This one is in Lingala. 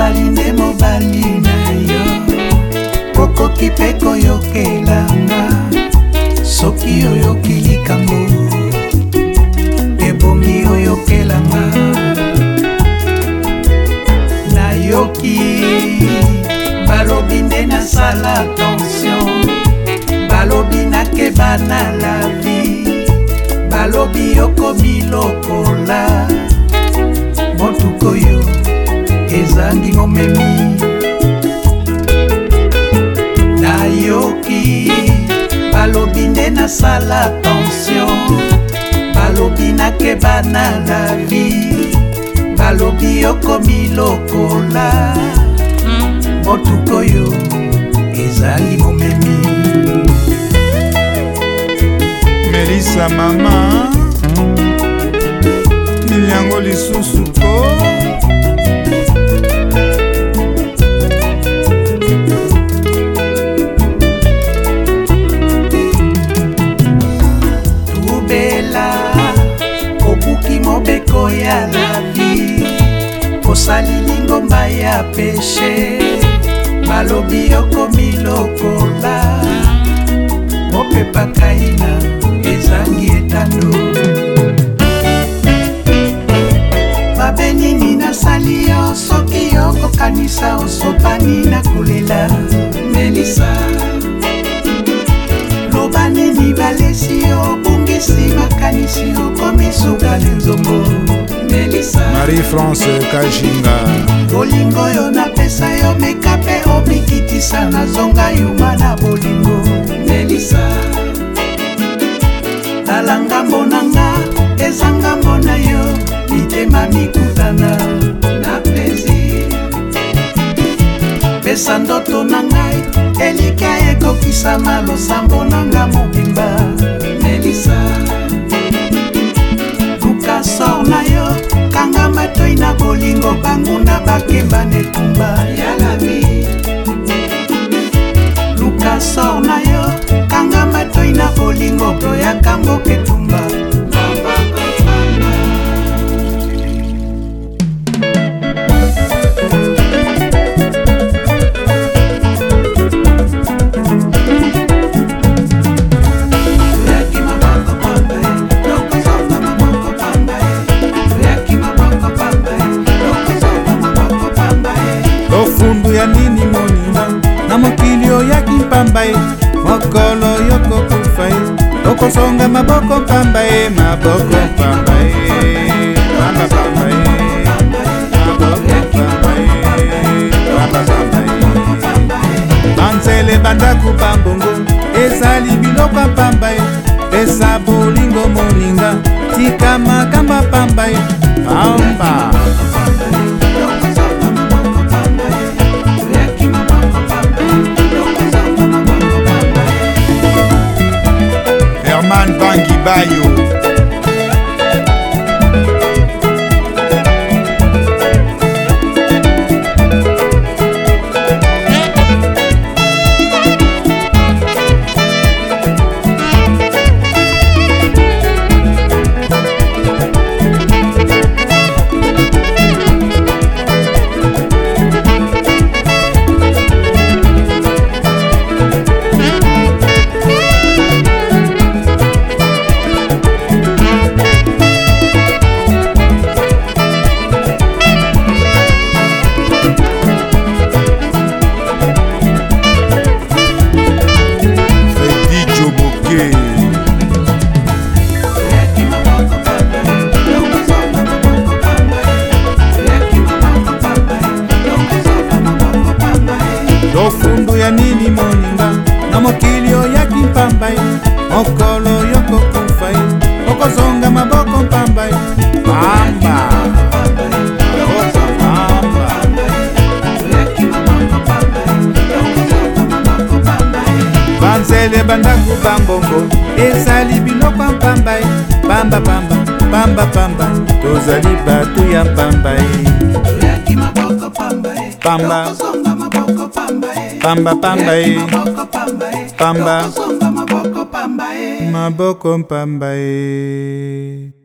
ozalinde mobali na yo okoki mpe koyokelanga soki oyoki likambo ebongi oyokelanga nayoki balobi nde nasala attention balobi nakeba na lavi balobi yokomi lokola sala pension balobi nakebana na vi balobi okomi lokola motuka oyo ezali momemi melisa mama miliango lisusu ngomba ya peshe malobi okomi lokola mopepa kaina ezangi etando mabe nini nasali yo soki yokokanisa osopani na kolela melisa loba nini balesi yo bongisi makanisi okomi sukali nzombo melisa marie france kajinga bolingo oyo napesa yo meka mpe omikitisa nazonga yuma na bolingo melisa tala ngambo na nga eza ngambo na yo mitema mikutana na plesir pesa ndoto na ngai elika ekokisama losambo na nga mobimba melisa banguna bakemba netumba ya lavi luka sor na yo kanga matoi na bolingo pro ya kamboket pamba e mokolo yo kokufa e okosonga maboko pamba e maboko pamba e pamba pamba e maboko pamba e pamba pamba e banzele bandako bambongo ezali biloko pamba e pesa bolingo moninga tika makamba pamba e pamba maman bangi bayo mpambai mokolo yokokufai okozonga maboko mpambai pamba banzele bandaku bambongo ezali biloko ya mpambai pambapamba pambapamba tozali bato ya mpambai pamba pamba pamba pamba pamba maboko mpamba e